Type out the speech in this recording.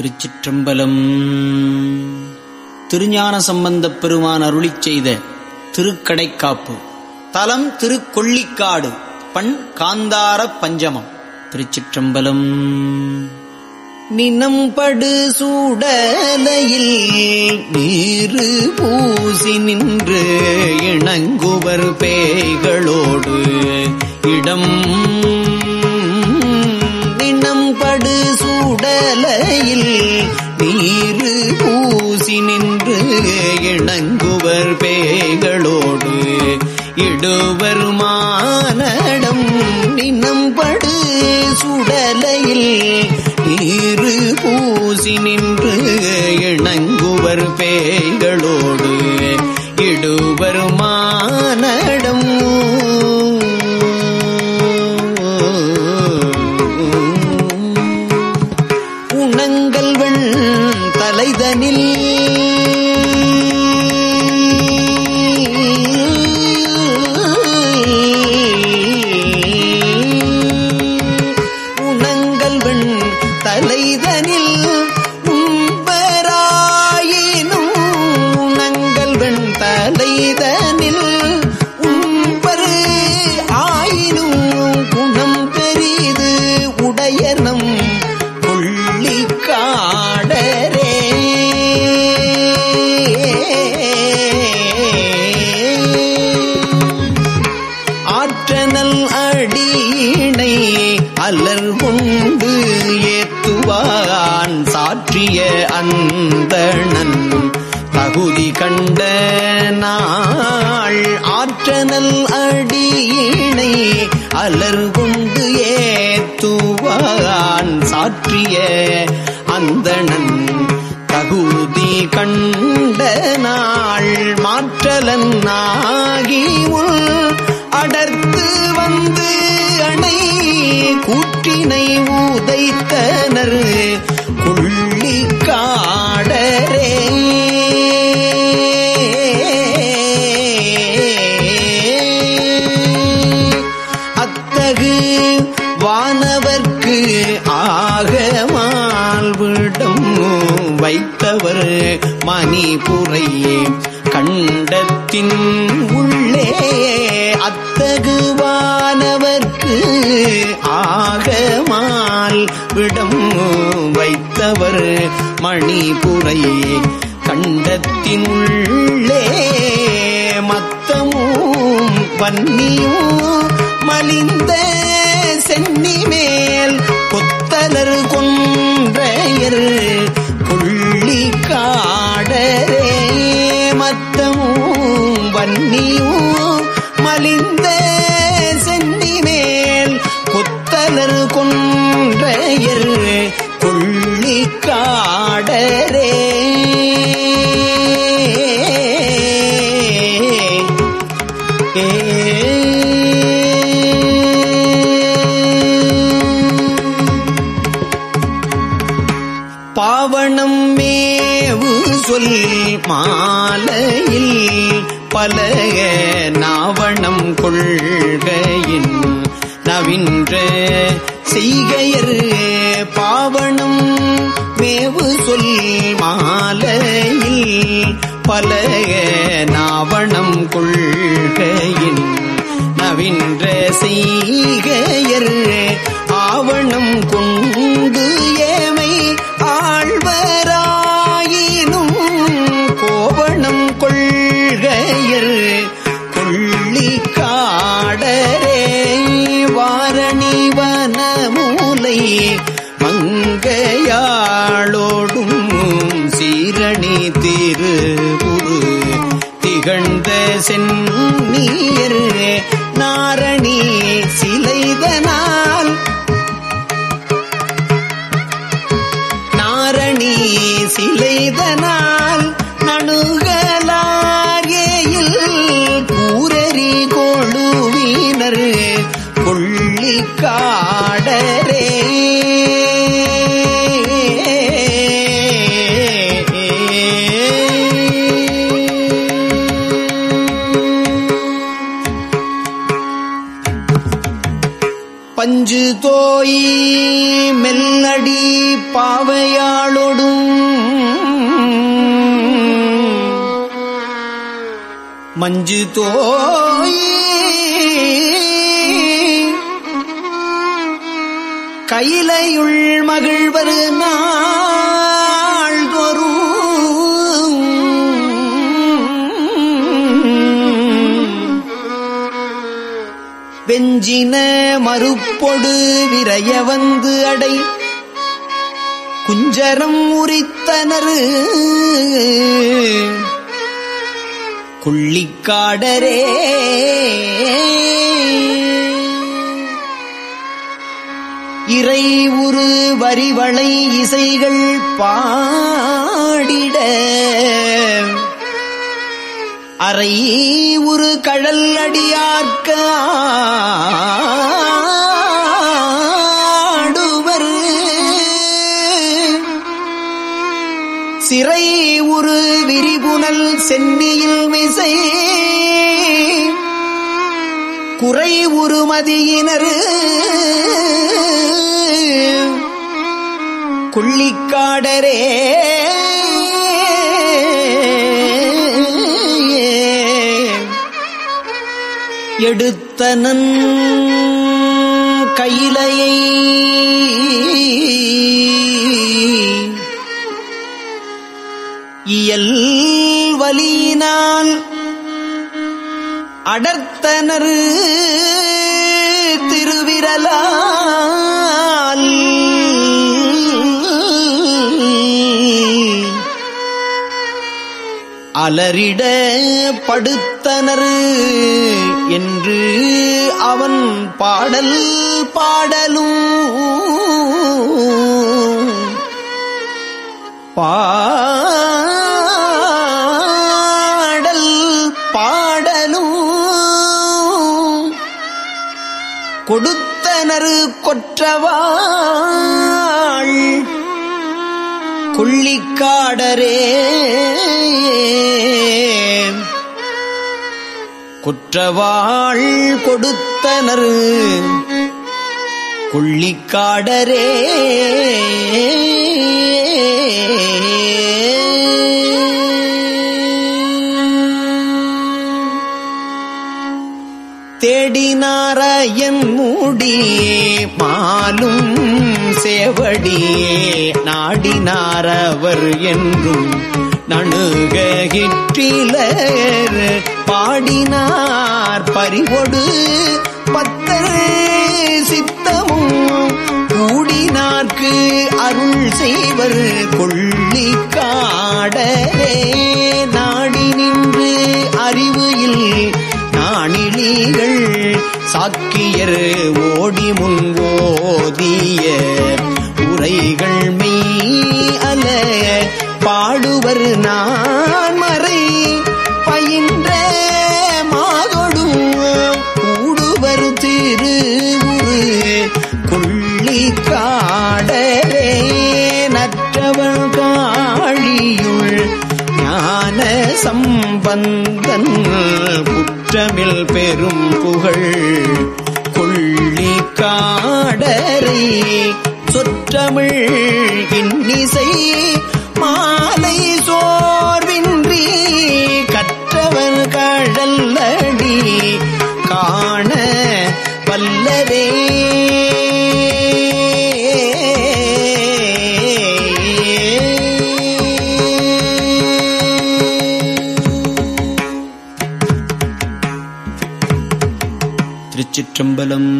திருச்சிற்றம்பலம். திருஞான சம்பந்தப் பெருமான் அருளி செய்த திருக்கடைக்காப்பு. தலம் திருக்கொள்ளிக்காடு பண் காந்தார பஞ்சமம். திருச்சிற்றம்பலம். நினம்படு சூடலையில் நீரு பூசி நின்று இணங்குவர் பேய்களோடு. இடம் நினம்படு தலையில் நீரு பூசி நின்று இணங்குவர் பேகளோடு இடுவர் மானடம் நினம்படு சுடலையில் நீரு பூசி நின்று அலர் உண்டு ஏத்துவான் சாற்றிய அந்தணன் தகுதி கண்ட நாள் ஆற்றனல் அடியினை அலர் கொண்டு ஏத்துவான் சாற்றிய அந்தணன். தகுதி கண்ட நாள் மாற்றலன் ஆகி உள் அடர்த்து வந்து அணை கூட்ட கூற்றினை உதைத்தனர் கொள்ளிக்காடரே அத்தகு வானவர்க்கு ஆகமால் விடம் வைத்தவர் மணிபுரையே. கண்டத்தின் உள்ளே வைத்தவர் மணிபுரை கண்டத்தின் உள்ளே மத்தமும் பன்னியும் மலிந்த சென்னி மேல் கொத்தலர் கொன்றையர் கொள்ளிக்காடரே மத்தமும் வன்னியும் பாவணம் மேவு சொல் மாலையில் பலக நாவணம் கொள்கையின் நவின்ற செய்கையர் பாவணம் மேவு சொல் மாலையில் பலக நாவணம் கொள்கையின் நவின்ற செய்கையர் ஆவணம் கொள் புது திகழ்ந்த சென்னீர் நாரணி சிலைதனால். நாரணி சிலைதனால் நணுகலாரியையில் கூரறி கொழுவினர் கொள்ளிக்காடரே. பஞ்சு தோயி மெல்லடி பாவையாளொடும். மஞ்சு தோயி கையிலையுள் மகிழ்வரு நான். வெஞ்சின மறுப்பொடு விரைய வந்து அடை. குஞ்சரம் உரித்தனரு. குள்ளிக்காடரே. இறை உரு வரிவளை இசைகள் பாடிட. அறை ஒரு கடல் அடியார்க்க ஆடுவர் சிறை ஒரு விரிபுனல் சென்னியில் மிசை. குறை உருமதியினர் கொள்ளிக்காடரே எடுத்தனன் கையிலையை இயல் வலியினான் அடர்த்தனர் திருவிரலால். அலரிட படுத்தனர் என்று அவன் பாடல் பாடலும். பாடல் பாடலும். கொடுத்தனரு கொற்றவாள். கொள்ளிக்காடரே. குற்றவாள் கொடுத்தனர். கொள்ளிக்காடரே. தேடினாராயன் மூடியே மாலும் சேவடியே நாடினாரவர் என்றும் நணுகிற்றிலர் பாடினார் பறிவொடு பத்தர் சித்தமும் கூடினார்க்கு அருள் செய்வர் கொள்ளி காடலே நாடி நின்று அறிவுயில் இல் நாணிலிகள் சாக்கியர் ஓடி முன் உரைகள் மெய் அல பாடுவர் நான். பெரும் புகழ். திருச்சிற்றம்பலம்